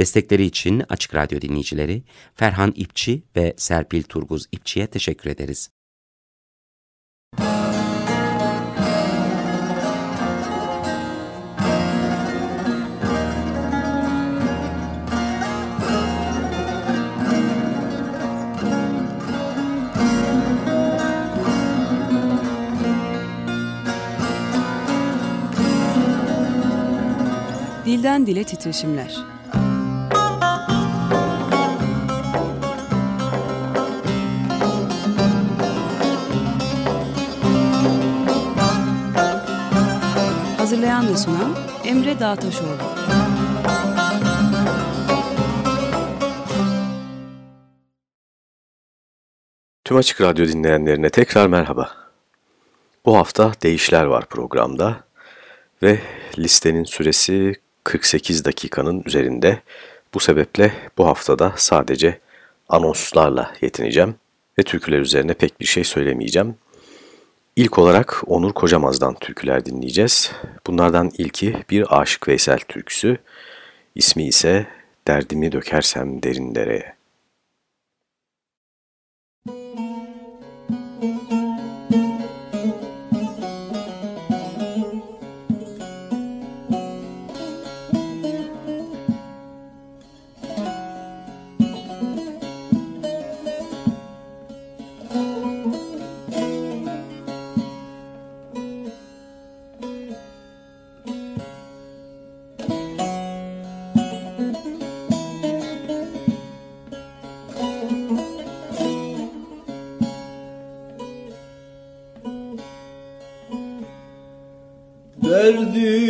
Destekleri için Açık Radyo dinleyicileri Ferhan İpçi ve Serpil Turguz İpçi'ye teşekkür ederiz. Dilden Dile Titreşimler Hazırlayan ve sunan Emre Dağtaşoğlu Tüm Açık Radyo dinleyenlerine tekrar merhaba. Bu hafta Değişler var programda ve listenin süresi 48 dakikanın üzerinde. Bu sebeple bu haftada sadece anonslarla yetineceğim ve türküler üzerine pek bir şey söylemeyeceğim. İlk olarak Onur Kocamaz'dan türküler dinleyeceğiz. Bunlardan ilki bir Aşık Veysel türküsü. İsmi ise Derdimi Dökersem Derin Dereye. Derdimi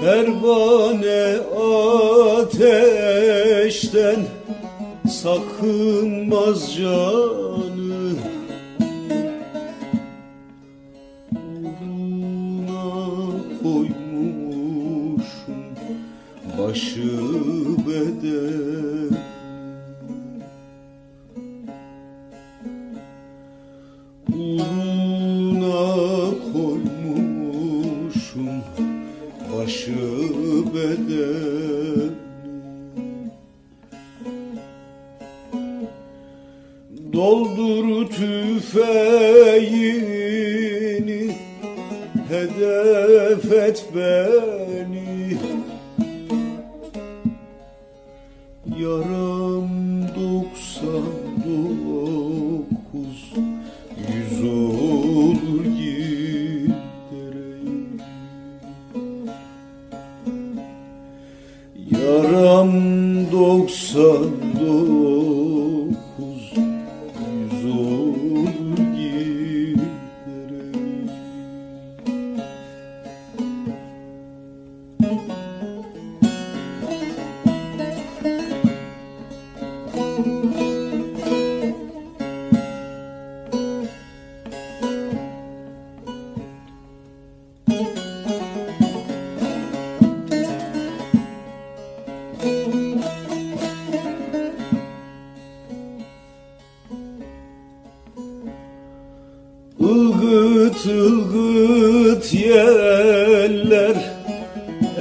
Pervane ateşten sakınmaz canı. Uğruna koymuşum başı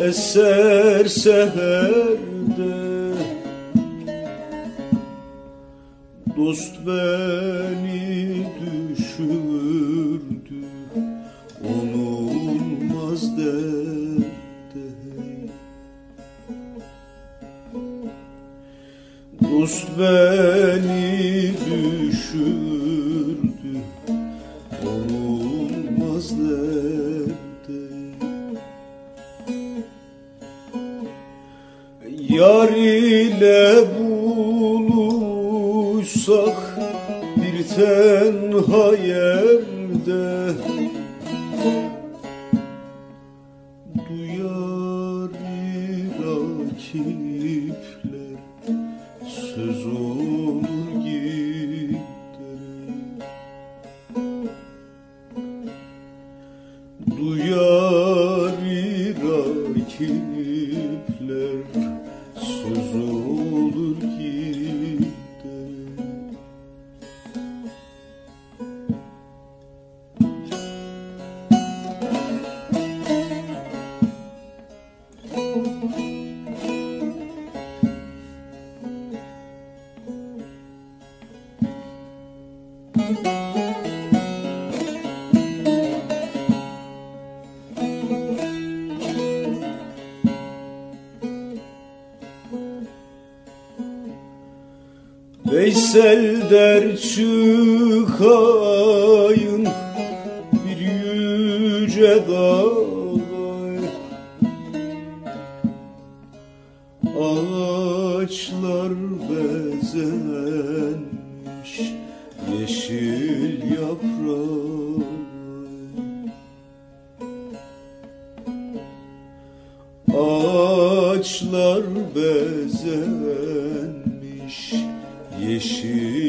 eser seherde. Dost beni düşürdü Onulmaz derde Dost beni Ağaçlar bezenmiş yeşil yaprağı Ağaçlar bezenmiş yeşil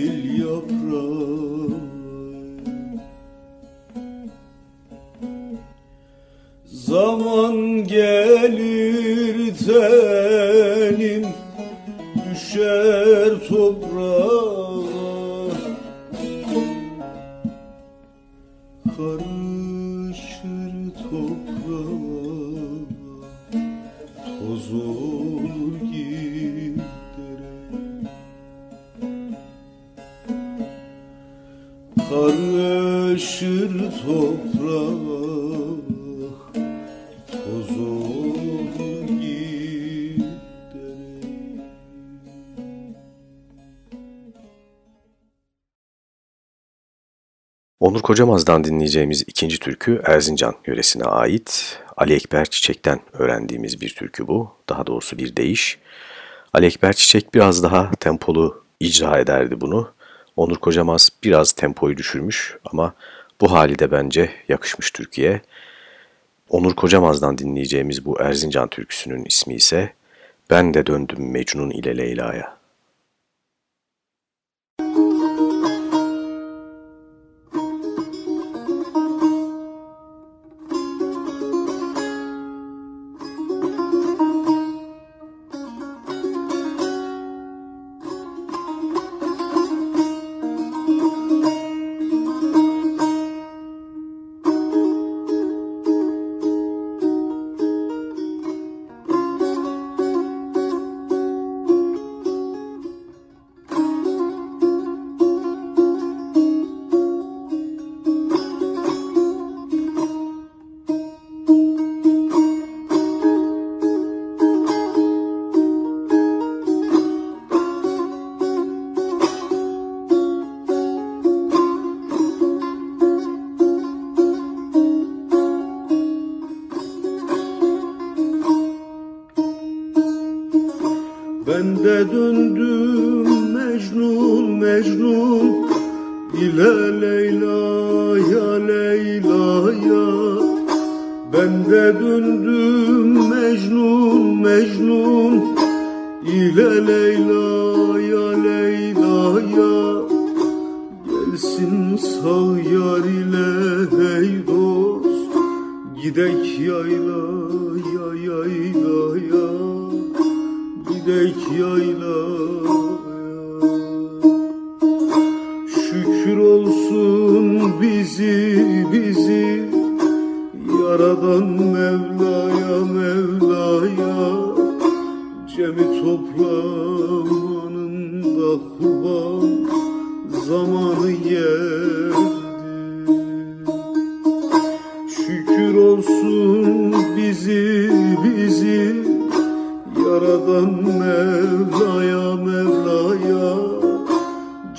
Kocamaz'dan dinleyeceğimiz ikinci türkü Erzincan yöresine ait. Ali Ekber Çiçek'ten öğrendiğimiz bir türkü bu. Daha doğrusu bir deyiş. Ali Ekber Çiçek biraz daha tempolu icra ederdi bunu. Onur Kocamaz biraz tempoyu düşürmüş ama bu hali de bence yakışmış Türkiye. Onur Kocamaz'dan dinleyeceğimiz bu Erzincan türküsünün ismi ise Ben de döndüm Mecnun ile Leyla'ya.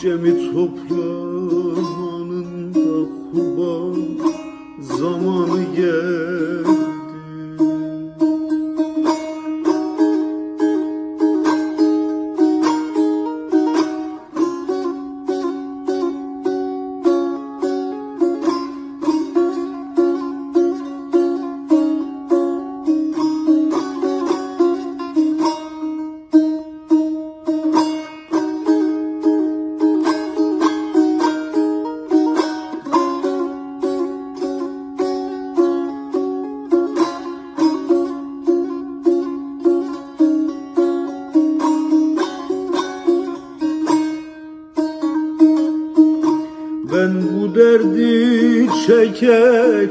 Cemi toplamanın da kurban zamanı geldi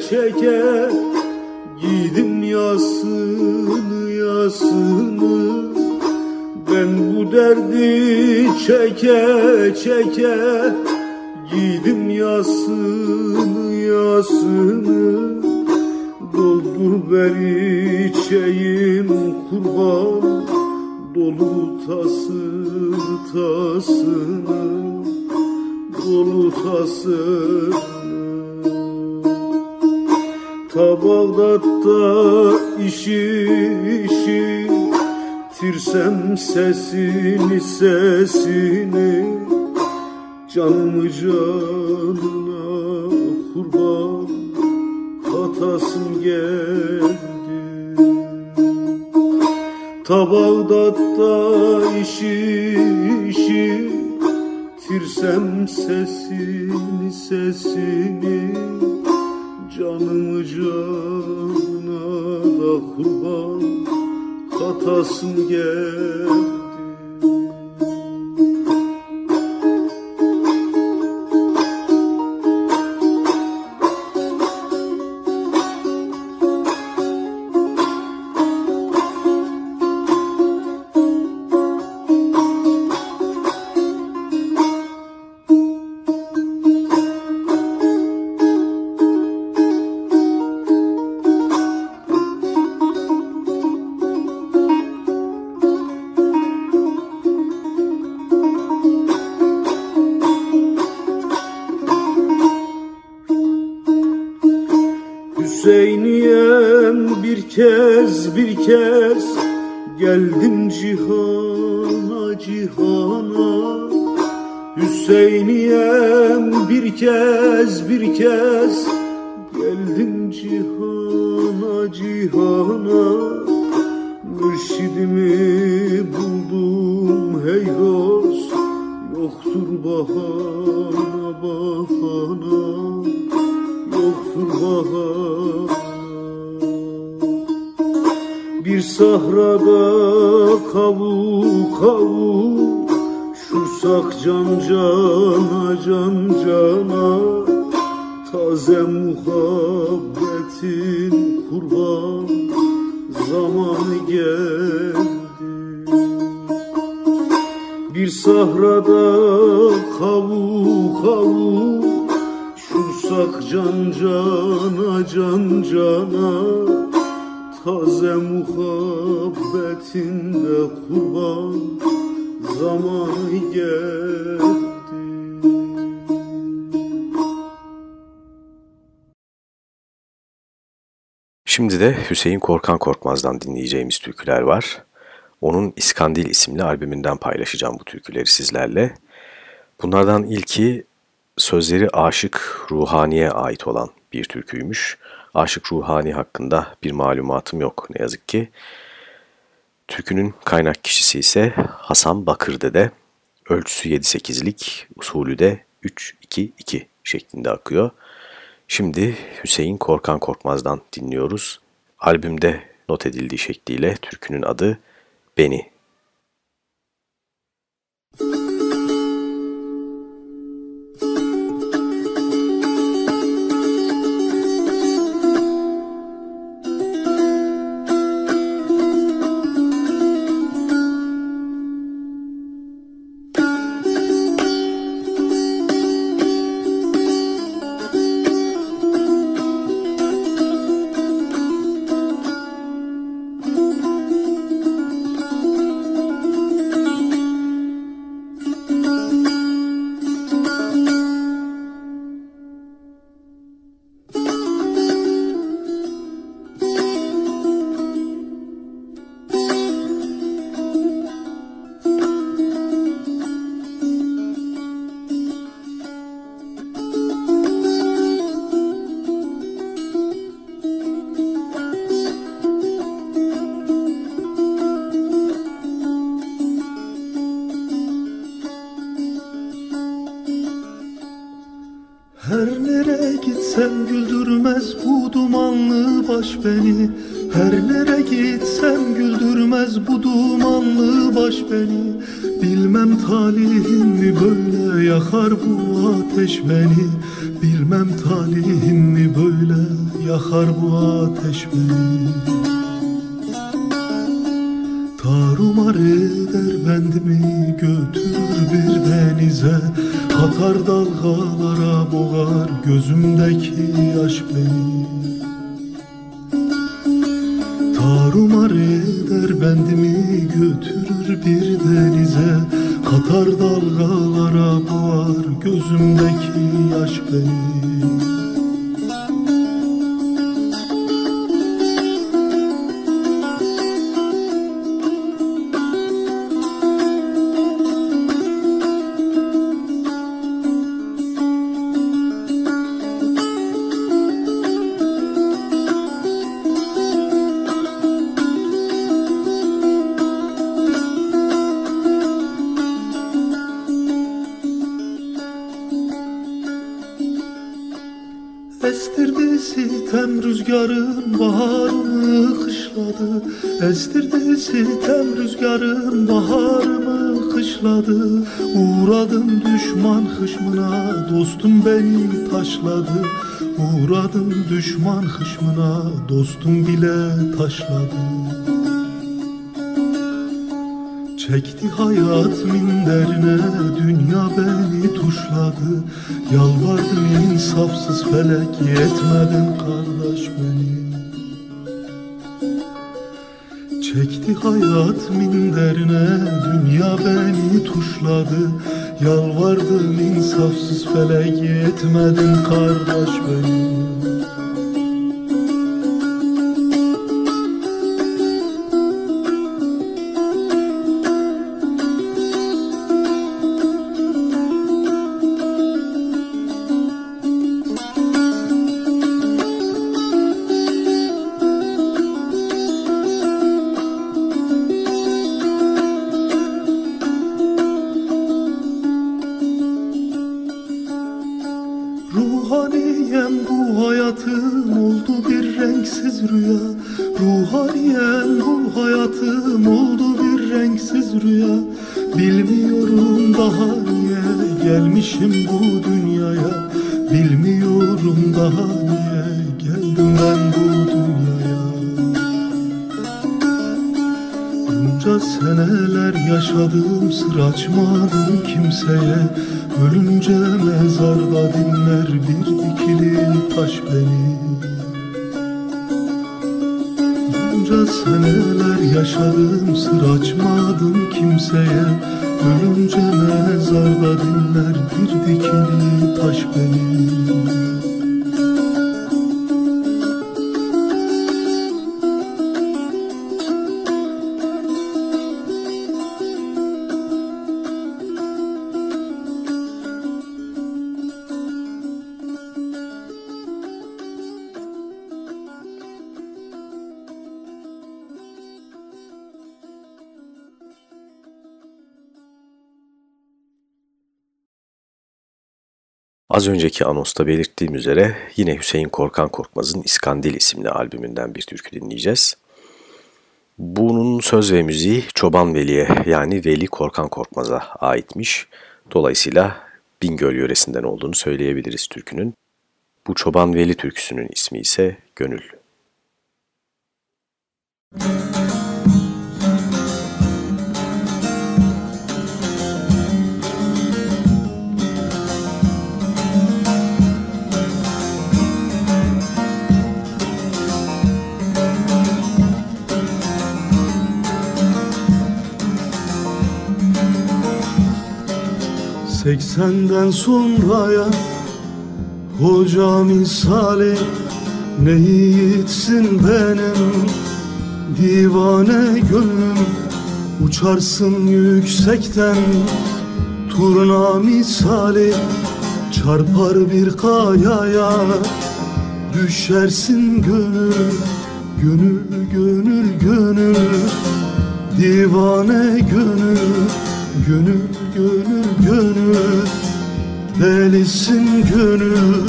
çeker sesini sesini Canımı canına da kurban Katasım geldi Şursak can cana can cana Taze muhabbetinde kurban Zamanı geldi Şimdi de Hüseyin Korkan Korkmaz'dan dinleyeceğimiz türküler var. Onun İskandil isimli albümünden paylaşacağım bu türküleri sizlerle. Bunlardan ilki sözleri Aşık Ruhani'ye ait olan bir türküymüş. Aşık Ruhani hakkında bir malumatım yok ne yazık ki. Türkünün kaynak kişisi ise Hasan Bakır'dede. Ölçüsü 7-8'lik, usulü de 3-2-2 şeklinde akıyor. Şimdi Hüseyin Korkan Korkmaz'dan dinliyoruz. Albümde not edildiği şekliyle türkünün adı Beni. Baş beni. Her nere gitsem güldürmez bu dumanlı baş beni. Bilmem talihim mi böyle yakar bu ateş beni? Bilmem talihim mi böyle yakar bu ateş beni? Tarumar eder bendimi götürür bir denize. Katar dalgalara boğar gözümdeki yaş beni dostum bile taşladı. Çekti hayat minderine dünya beni tuşladı. Yalvardım insafsız felek yetmedin kardeş beni. Çekti hayat minderine dünya beni tuşladı. Yalvardım insafsız felek yetmedin kardeş beni Az önceki anosta belirttiğim üzere yine Hüseyin Korkan Korkmaz'ın İskandil isimli albümünden bir türkü dinleyeceğiz. Bunun söz ve müziği Çoban Veli'ye yani Veli Korkan Korkmaz'a aitmiş. Dolayısıyla Bingöl yöresinden olduğunu söyleyebiliriz türkünün. Bu Çoban Veli türküsünün ismi ise Gönül. Müzik 80'den sonraya Hoca misali ne yiğitsin benim Divane gönlüm uçarsın yüksekten Turna misali çarpar bir kayaya Düşersin gönül, gönül, gönül, gönül Divane gönül, gönül gönül gönül Delisin gönül.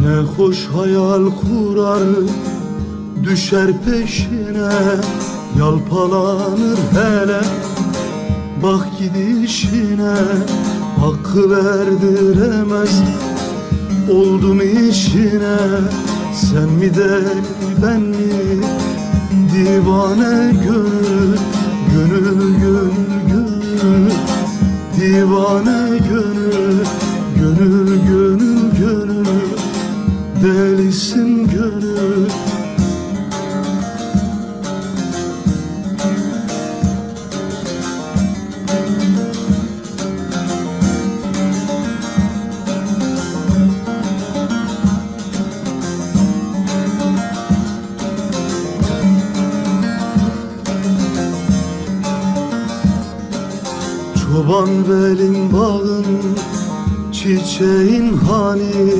Ne hoş hayal kurar Düşer peşine Yalpalanır hele Bak gidişine Hakkı verdiremez Oldum işine? Sen mi deli ben mi? Divane gönül Gönül gönül gönül. Divane gönül Gönül gönül gönül. Delisin gönül Çoban velin bağın çiçeğin hani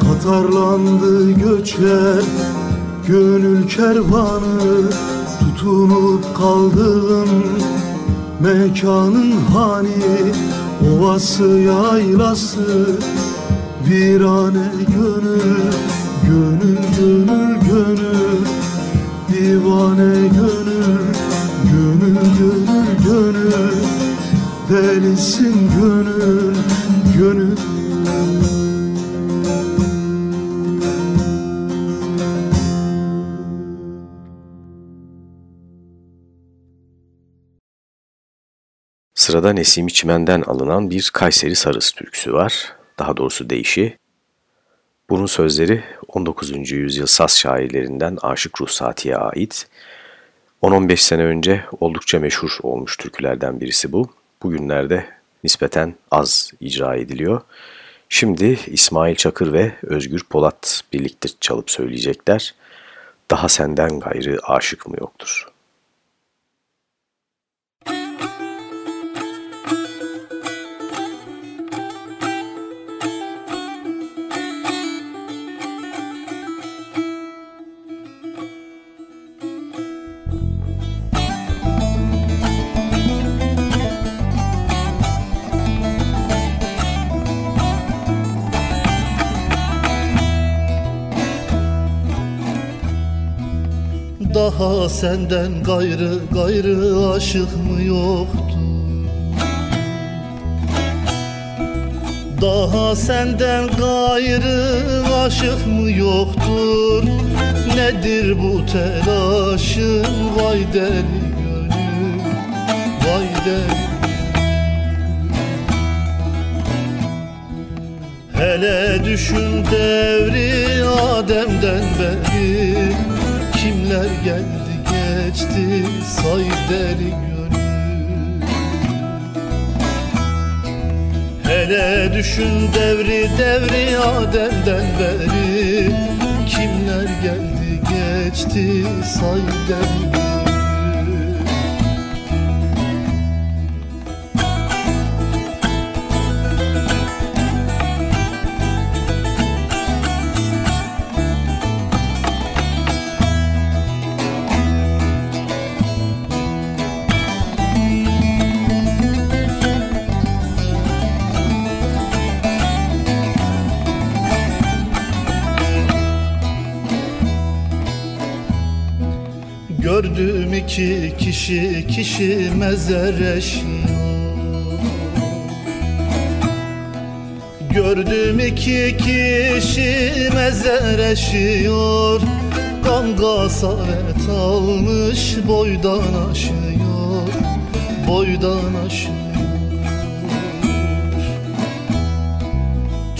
Katarlandı göçer gönül kervanı Tutunup kaldığım mekanın hani Ovası yaylası virane gönül Gönül gönül gönül divane gönül Gönül gönül gönül delisin gönül gönül Sırada Nesimi Çimen'den alınan bir Kayseri Sarısı türküsü var. Daha doğrusu deyişi. Bunun sözleri 19. yüzyıl Saz şairlerinden Aşık Ruhsati'ye ait. 10-15 sene önce oldukça meşhur olmuş türkülerden birisi bu. Bugünlerde nispeten az icra ediliyor. Şimdi İsmail Çakır ve Özgür Polat birlikte çalıp söyleyecekler. Daha senden gayrı aşık mı yoktur?'' Daha senden gayrı gayrı aşık mı yoktu? Daha senden gayrı aşık mı yoktur? Nedir bu telaşın? Vay deli gönül Vay deli Hele düşün devri Adem'den beri Kimler geldi geçti say gönül. Hele düşün devri devri Adem'den beri. Kimler geldi geçti say deli iki kişi kişi mezer eşiyor Gördüm iki kişi mezer eşiyor. Kan gasaret almış boydan aşıyor. Boydan aşıyor.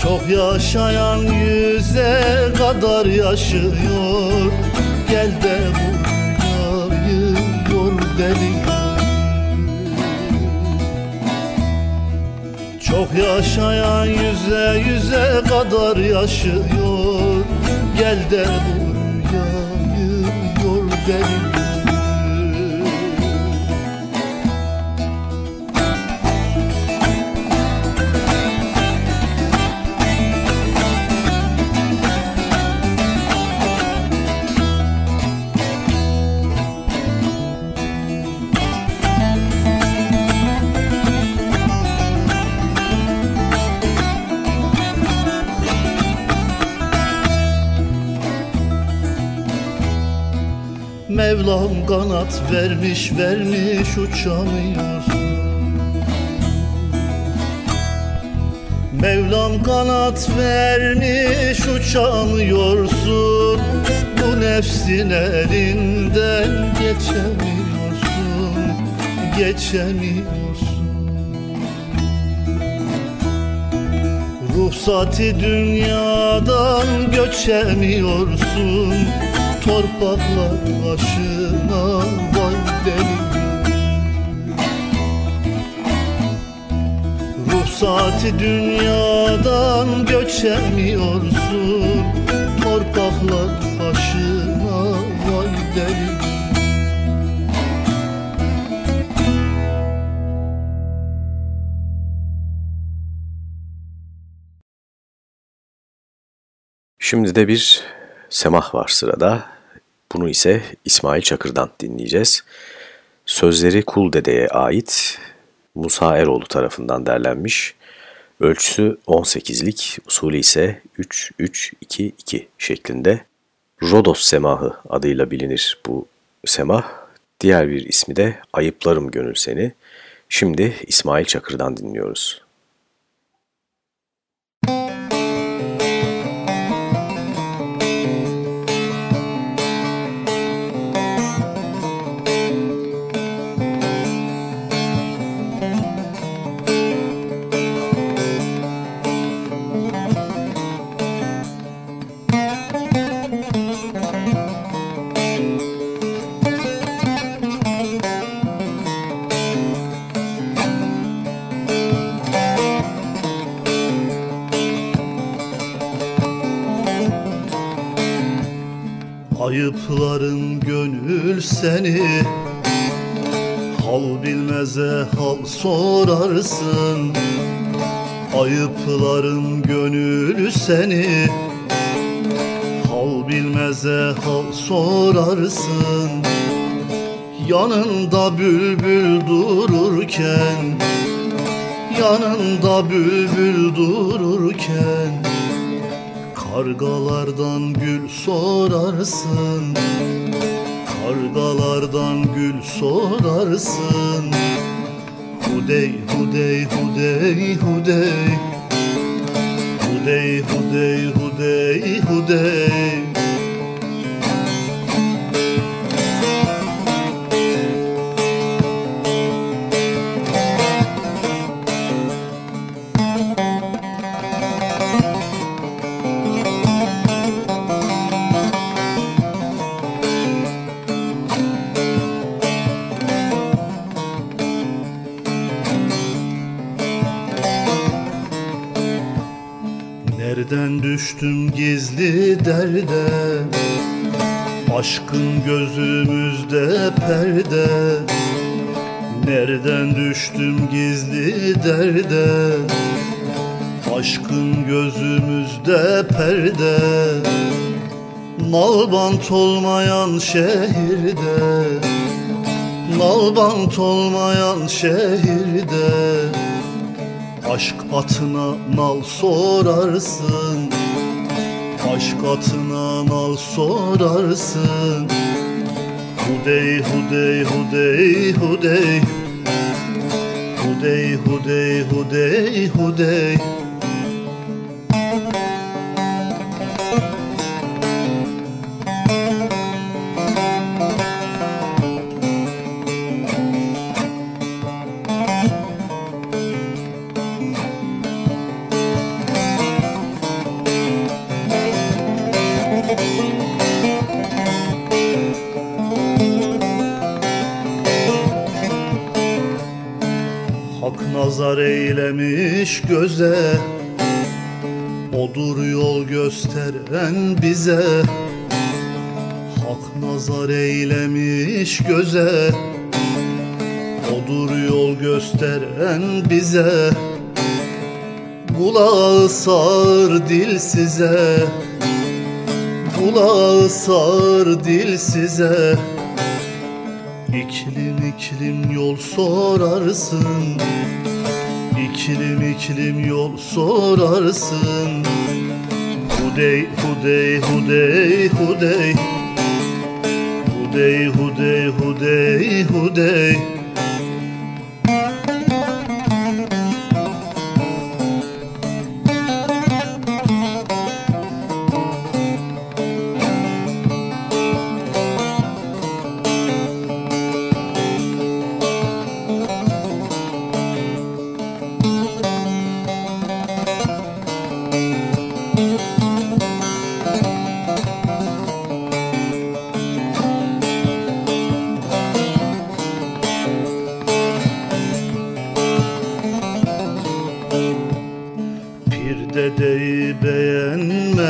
Çok yaşayan yüze kadar yaşıyor. Gel de bu deli Çok yaşayan yüze yüze kadar yaşıyor. Gel de bu rüyayı yor deli Mevlam kanat vermiş vermiş uçamıyorsun. Mevlam kanat vermiş uçamıyorsun. Bu nefsin elinden geçemiyorsun Geçemiyorsun. Ruhsati dünyadan göçemiyorsun Torpaklar başına vay deli. Ruhsati dünyadan göçemiyorsun. Torpaklar başına vay deli. Şimdi de bir semah var sırada. Bunu ise İsmail Çakır'dan dinleyeceğiz. Sözleri Kul Dede'ye ait Musa Eroğlu tarafından derlenmiş. Ölçüsü 18'lik, usulü ise 3-3-2-2 şeklinde. Rodos Semahı adıyla bilinir bu semah. Diğer bir ismi de Ayıplarım Gönül Seni. Şimdi İsmail Çakır'dan dinliyoruz. Ayıpların gönül seni. Hal bilmeze hal sorarsın. Ayıpların gönül seni. Hal bilmeze hal sorarsın. Yanında bülbül dururken Yanında bülbül dururken Kargalardan gül sorarsın. Kargalardan gül sorarsın. Hudey, hudey, hudey, hudey. Hudey, hudey, hudey, hudey düştüm gizli derde Aşkın gözümüzde perde. Nereden düştüm gizli derde? Aşkın gözümüzde perde. Nalbant olmayan şehirde Nalbant olmayan şehirde. Aşk atına nal sorarsın Aşk atına nal sorarsın. Hudey hudey hudey hudey. Hudey hudey hudey hudey. Hak gösteren bize. Hak nazar eylemiş göze. Odur yol gösteren bize. Kulağı sağır dil size. Kulağı sağır dil size. İklim iklim yol sorarsın. İklim iklim yol sorarsın Hudey hudey hudey hudey. Hudey hudey hudey hudey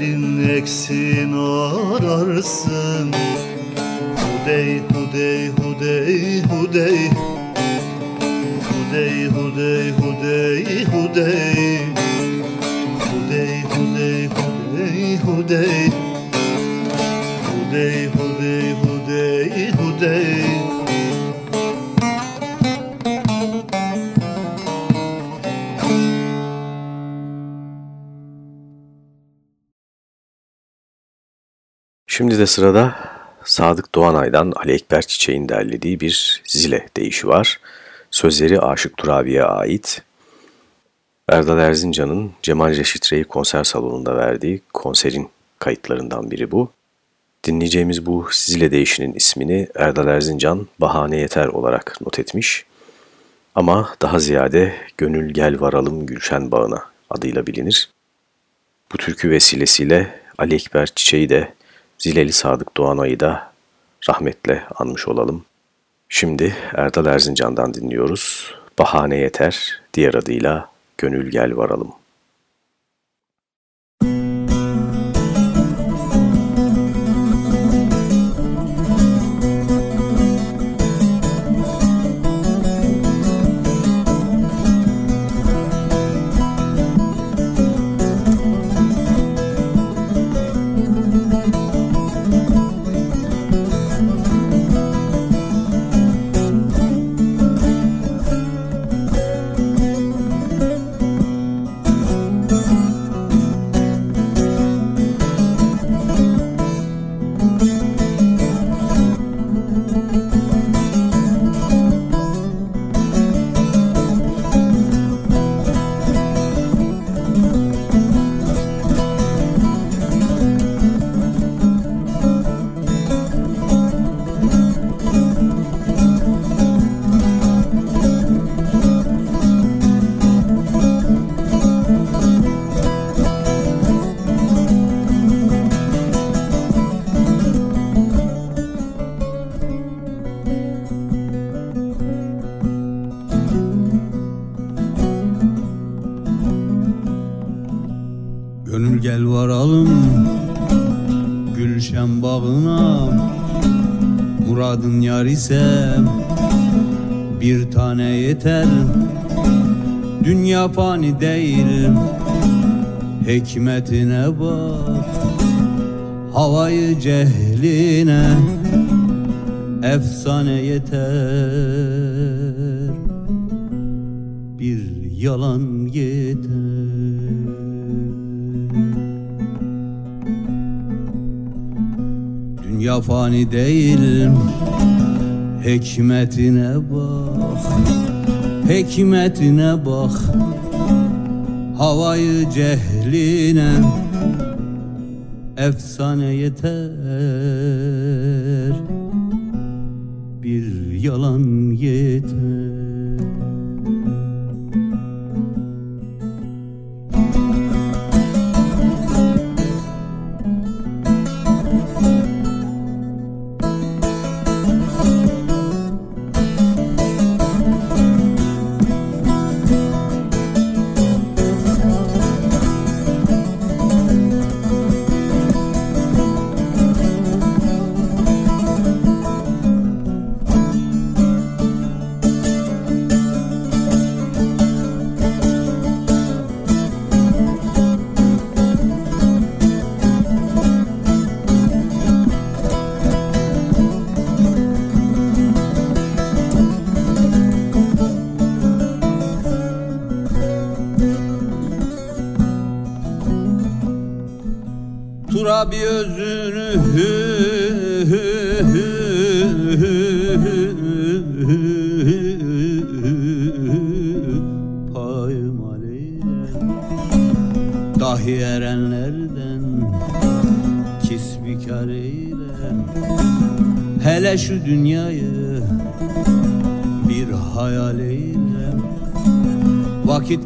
Elin eksin ararsın. Hudey hudey hudey hudey. Hudey hudey hudey hudey. Hudey hudey hudey hudey. Hudey hudey Şimdi de sırada Sadık Doğanay'dan Ali Ekber Çiçek'in derlediği bir zile deyişi var. Sözleri Aşık Turabi'ye ait. Erdal Erzincan'ın Cemal Reşit Rey konser salonunda verdiği konserin kayıtlarından biri bu. Dinleyeceğimiz bu Sizile Değişinin ismini Erdal Erzincan Bahane Yeter olarak not etmiş. Ama daha ziyade Gönül Gel Varalım Gülşen Bağına adıyla bilinir. Bu türkü vesilesiyle Ali Ekber Çiçeği de Zileli Sadık Doğanay'ı da rahmetle anmış olalım. Şimdi Erdal Erzincan'dan dinliyoruz. Bahane Yeter, diğer adıyla Gönül Gel Varalım. Hikmetine bak Havayı cehline Efsane yeter. Bir yalan yeter. Dünya fani değil Hikmetine bak Hikmetine bak Havayı cehline Efsane yeter. Bir yalan yeter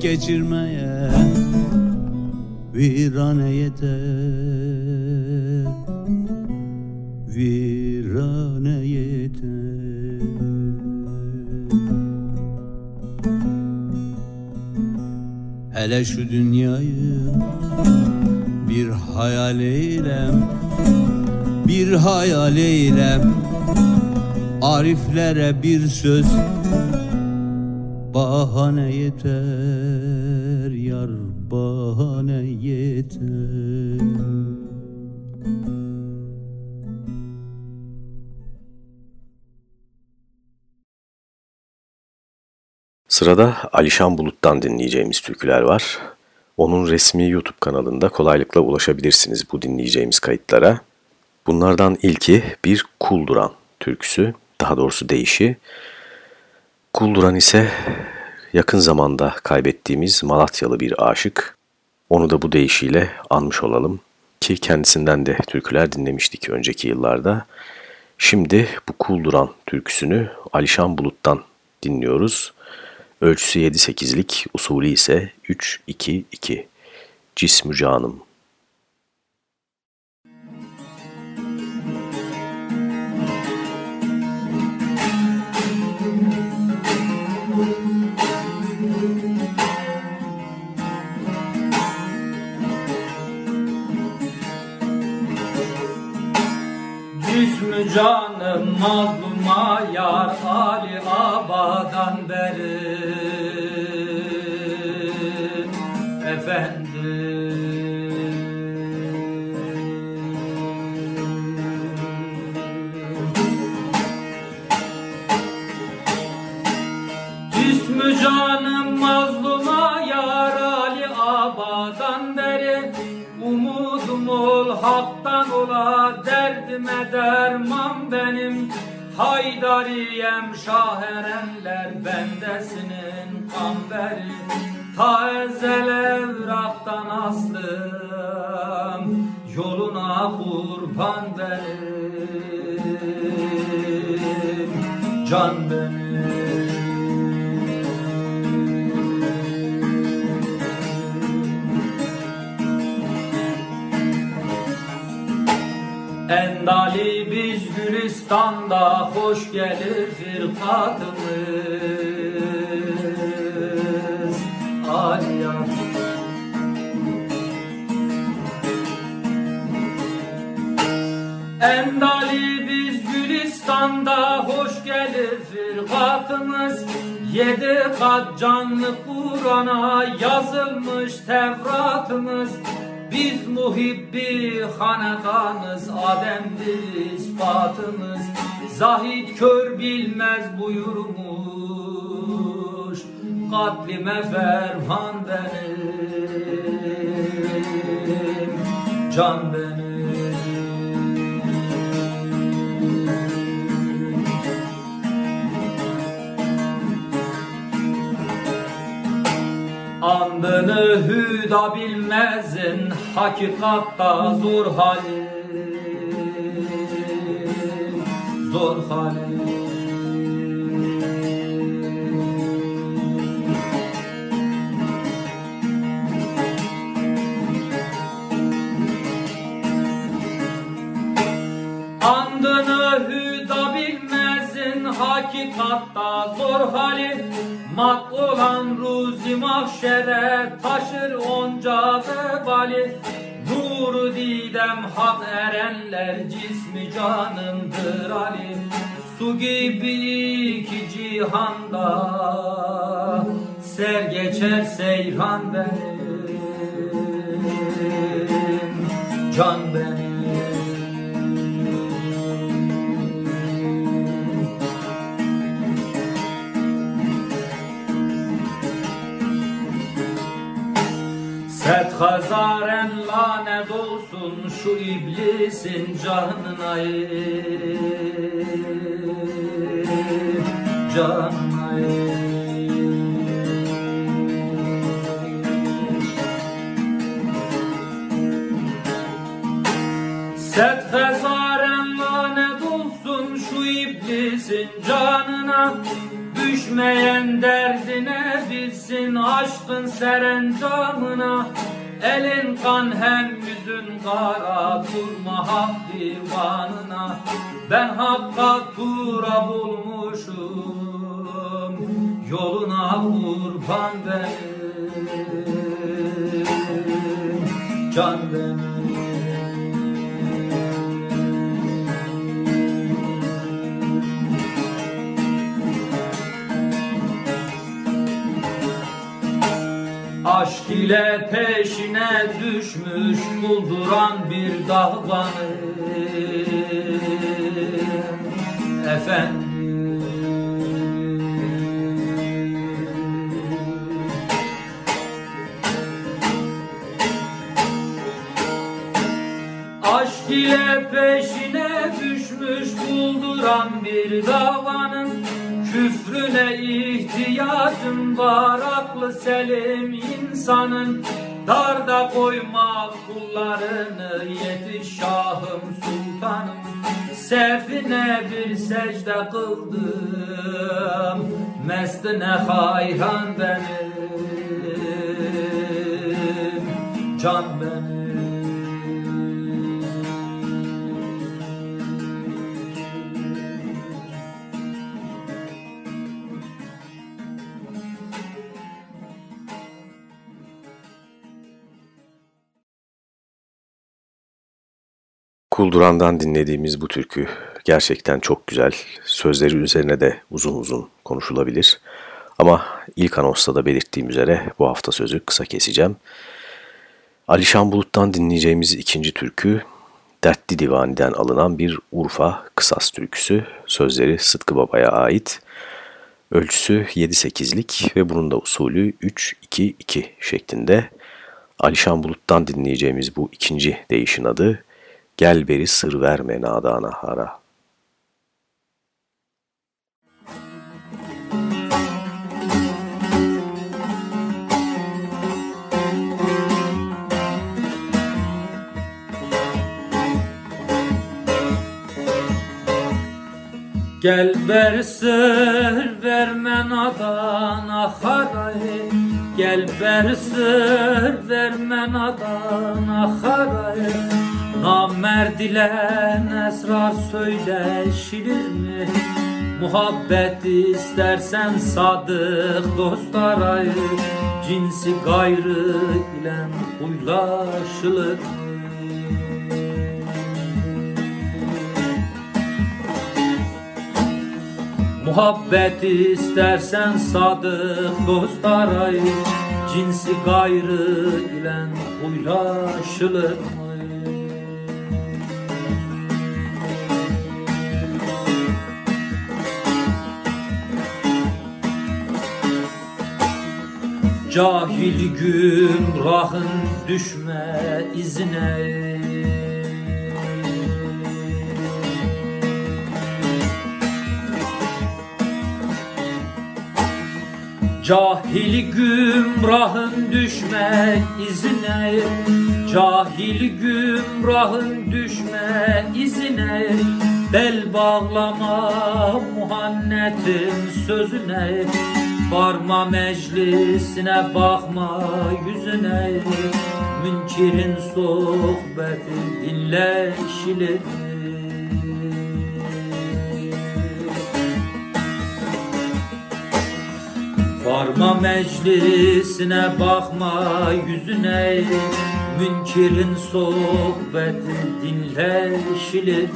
geçirmeye virane yeter. Virane yeter. Hele şu dünyayı bir hayal eylem Bir hayal eylem. Ariflere bir söz Bahane yeter yar bahane yeter Sırada Alişan Bulut'tan dinleyeceğimiz türküler var. Onun resmi YouTube kanalında kolaylıkla ulaşabilirsiniz bu dinleyeceğimiz kayıtlara. Bunlardan ilki bir Kulduran türküsü, daha doğrusu deyişi. Kulduran ise yakın zamanda kaybettiğimiz Malatyalı bir aşık. Onu da bu deyişiyle anmış olalım ki kendisinden de türküler dinlemiştik önceki yıllarda. Şimdi bu Kulduran türküsünü Alişan Bulut'tan dinliyoruz. Ölçüsü 7-8'lik, usulü ise 3-2-2. Cismü canım. Canım mazluma yar Ali Aba'dan beri. Efendim Haydariyem şaherenler bendesinin kamberi. Ta ezel evraktan aslım yoluna kurban benim Can Gülistan'da hoş gelir firkatımız Aliyah Endali biz Gülistan'da hoş gelir firkatımız Yedi kat canlı Kur'an'a yazılmış Tevratımız. Biz muhibbi hanedanız, Adem'dir ispatımız. Zahid kör bilmez buyurmuş, katlime ferman benim, can benim. Andını hüda bilmezin hakikatta zor hali Zor hali Andını hüda bilmezin hakikatta zor hali. Mat olan ruzi mahşere taşır onca vebali Nuru didem hak erenler cismi canımdır Ali Su gibi iki cihanda ser geçer seyran benim. Can benim Set hazaren lanet olsun şu iblisin canına Canına Set hazaren lanet olsun şu iblisin canına Düşmeyen derdine bilsin aşkın seren camına Elin kan hem yüzün kara durma hak divanına. Ben hakka tura bulmuşum Yoluna kurban benim. Can benim ile peşine düşmüş bulduran bir dahvanı Efendim. Aşk ile peşine düşmüş bulduran bir davanın Küfrüne ihtiyacım var aklı selim insanın Darda koyma kullarını yetiş şahım sultanım. Sefine bir secde kıldım Mestine hayran benim. Can Kulduran'dan dinlediğimiz bu türkü gerçekten çok güzel. Sözleri üzerine de uzun uzun konuşulabilir. Ama ilk anonsta da belirttiğim üzere bu hafta sözü kısa keseceğim. Alişan Bulut'tan dinleyeceğimiz ikinci türkü Dertli Divani'den alınan bir Urfa kısas türküsü. Sözleri Sıtkı Baba'ya ait. Ölçüsü 7-8'lik ve bunun da usulü 3-2-2 şeklinde. Alişan Bulut'tan dinleyeceğimiz bu ikinci değişin adı Gel beri sır verme nadana hara. Gel ver sır verme nadana harayı Gel ver sır verme nadana harayı Namerd ile esrar söyleşilir mi? Muhabbet istersen sadık dost arayı Cinsi gayrı ile huylaşılır? Muhabbet istersen sadık dost arayı Cinsi gayrı ile huylaşılır Cahil gümrahın düşme izine. Cahil gümrahın düşme izine. Cahil gümrahın düşme izine. Bel bağlama muhannetin sözüne Varma meclisine bakma yüzüne. Münkirin sohbeti dinleşilir. Varma meclisine bakma yüzüne. Münkirin sohbeti dinleşilir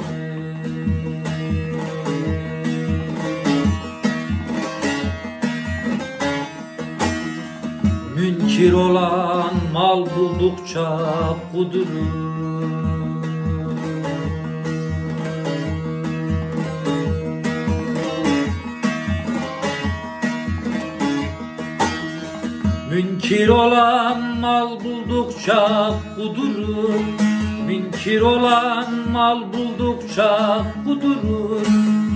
Münkir olan mal buldukça kudurur Münkir olan mal buldukça kudurur Münkir olan mal buldukça kudurur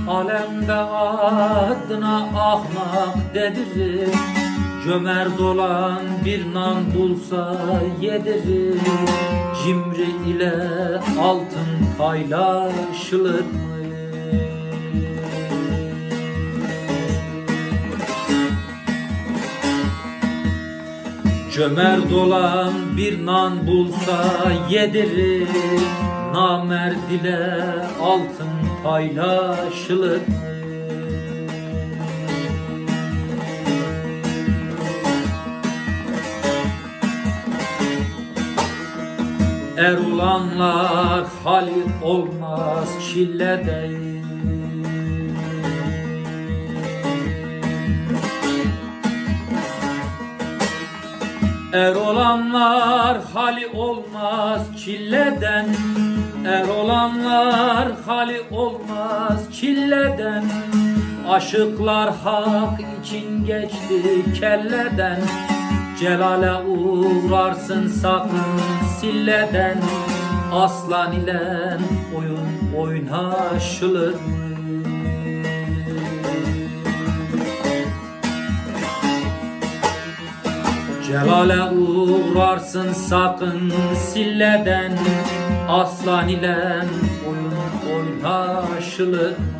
Alemde adına ahmak dedirir Cömert olan bir nan bulsa yedirir Cimri ile altın paylaşılır mı? Cömert olan bir nan bulsa yedirir Namerd ile altın paylaşılır mı? Er olanlar hali olmaz çile değil Er olanlar hali olmaz çilleden Er olanlar hali olmaz çilleden Aşıklar hak için geçti kelleden Celale uğrarsın sakın silleden Aslan ile oyun oynaşılır mı? Celale uğrarsın sakın silleden Aslan ile oyun oynaşılır mı?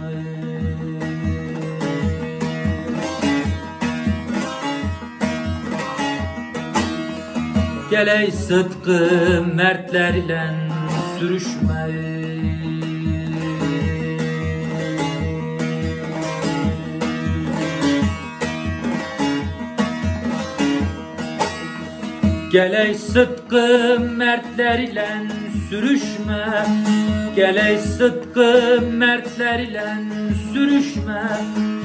Geley sıtkı mertler ile sürüşme Geley sıtkı mertler ile sürüşme Geley sıtkı mertler ile sürüşme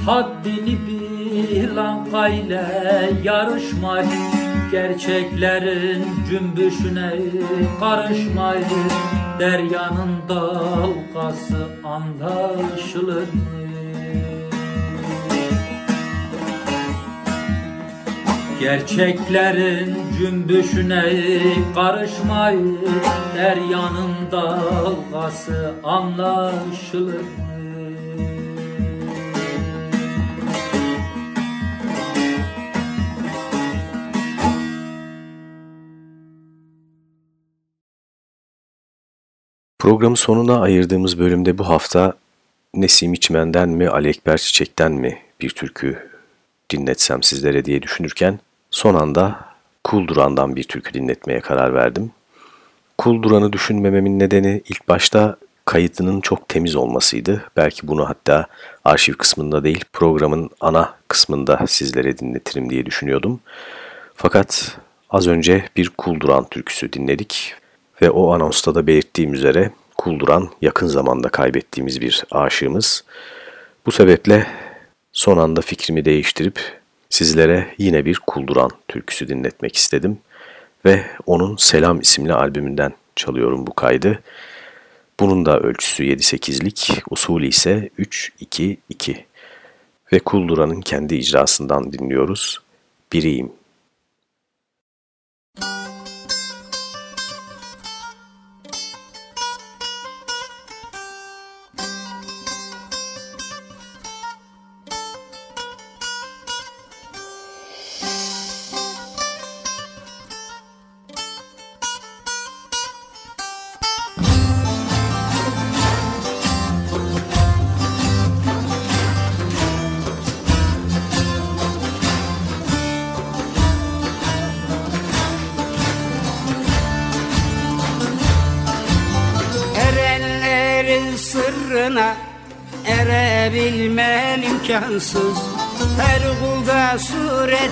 Haddini bil anka ile yarışma Gerçeklerin cümbüşüne karışma Deryanın dalgası anlaşılır mı? Gerçeklerin cümbüşüne karışmayın Deryanın dalgası anlaşılır Programın sonuna ayırdığımız bölümde bu hafta Nesim İçmen'den mi Ali Ekber Çiçek'ten mi bir türkü dinletsem sizlere diye düşünürken son anda Kulduran'dan bir türkü dinletmeye karar verdim. Kulduran'ı düşünmememin nedeni ilk başta kaydının çok temiz olmasıydı. Belki bunu hatta arşiv kısmında değil programın ana kısmında sizlere dinletirim diye düşünüyordum. Fakat az önce bir Kulduran türküsü dinledik ve o anonsta da belirttiğim üzere Kulduran yakın zamanda kaybettiğimiz bir aşığımız. Bu sebeple son anda fikrimi değiştirip sizlere yine bir Kulduran türküsü dinletmek istedim ve onun Selam isimli albümünden çalıyorum bu kaydı. Bunun da ölçüsü 7-8'lik, usulü ise 3-2-2 ve Kulduran'ın kendi icrasından dinliyoruz. Biriyim.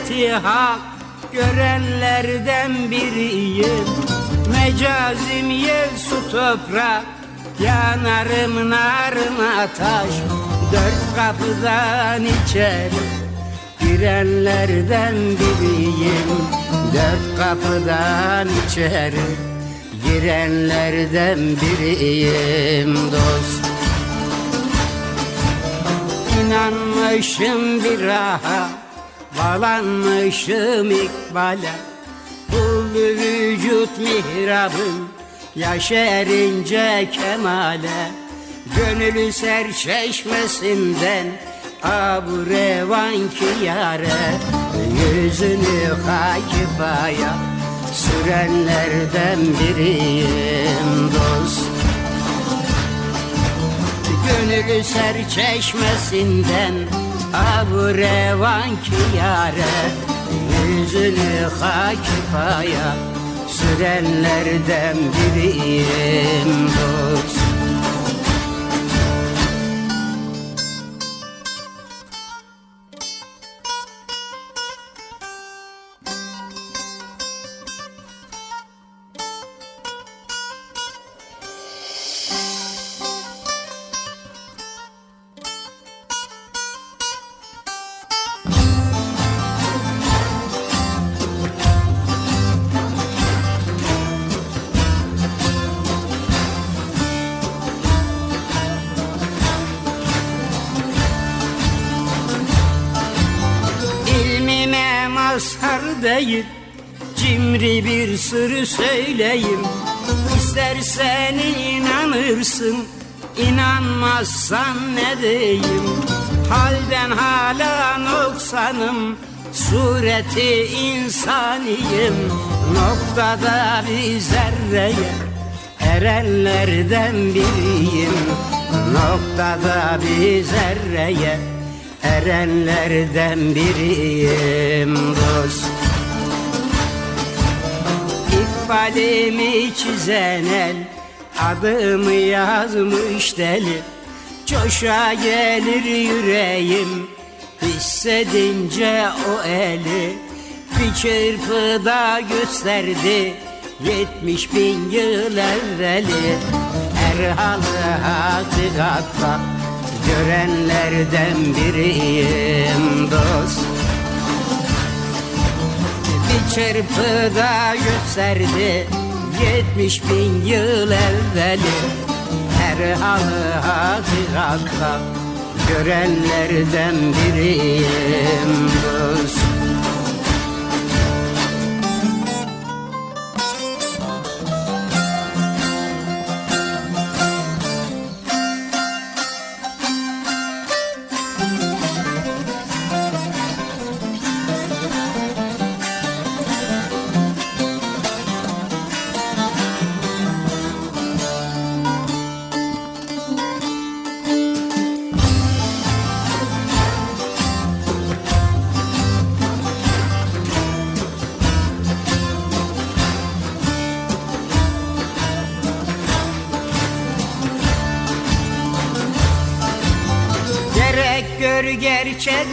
Sureti hak görenlerden biriyim. Mecazim yer su toprak yanarım narına taş. Dört kapıdan içeri girenlerden biriyim. Dört kapıdan içeri girenlerden biriyim dost. İnanmışım bir raha Bağlanmışım ikbale Bu vücut mihrabın Yaşerince kemale. Gönülü serçeşmesinden Abu revan ki yare. Yüzünü hakibaya Sürenlerden biriyim dost. Gönülü serçeşmesinden Abu revan ki yare Yüzünü hakibaya Sürenlerden biriyim dost söyleyeyim. İstersen inanırsın İnanmazsan ne diyeyim? Halden hala noksanım Sureti insaniyim. Noktada bir zerreye Erenlerden biriyim. Noktada bir zerreye Erenlerden biriyim dost İkbalimi çizen el Adımı yazmış deli. Coşa gelir yüreğim Hissedince o eli. Bir çırpıda gösterdi Yetmiş bin yıl evveli Erhalı hakikatta Görenlerden biriyim dost çırpıda gösterdi. Yetmiş bin yıl evveli. Her halı hakikatta Görenlerden biriyim. Dost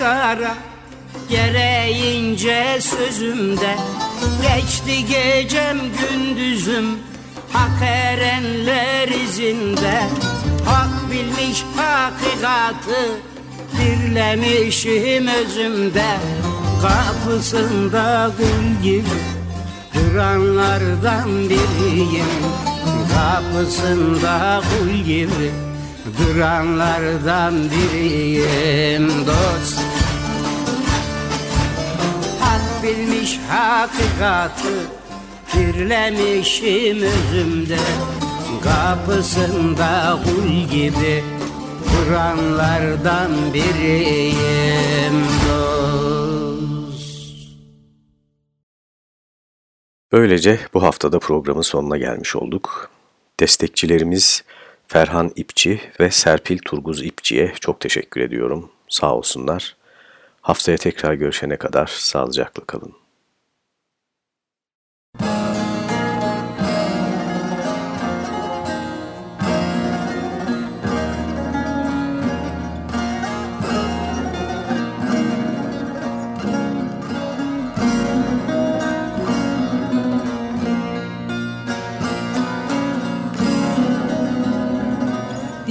gerçek ara Gereğince sözümde. Geçti gecem gündüzüm Hak erenler izinde. Hak bilmiş hakikatı Birlemişim özümde. Kapısında gül gibi Duranlardan biriyim. Kapısında kul gibi Duranlardan biriyim. Dost Bilmiş hakikatı Kirlemişim özümde Kapısında kul gibi Duranlardan biriyim Böylece bu haftada programın sonuna gelmiş olduk. Destekçilerimiz Ferhan İpçi ve Serpil Turguz İpçi'ye çok teşekkür ediyorum. Sağ olsunlar. Haftaya tekrar görüşene kadar sağlıcakla kalın.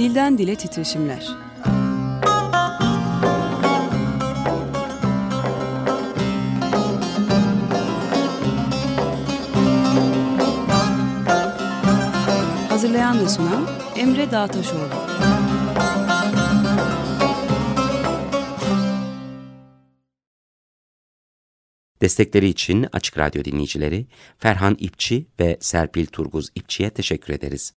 Dilden dile titreşimler. Hazırlayan ve sunan Emre Dağtaşoğlu. Destekleri için Açık Radyo dinleyicileri Ferhan İpçi ve Serpil Turguz İpçi'ye teşekkür ederiz.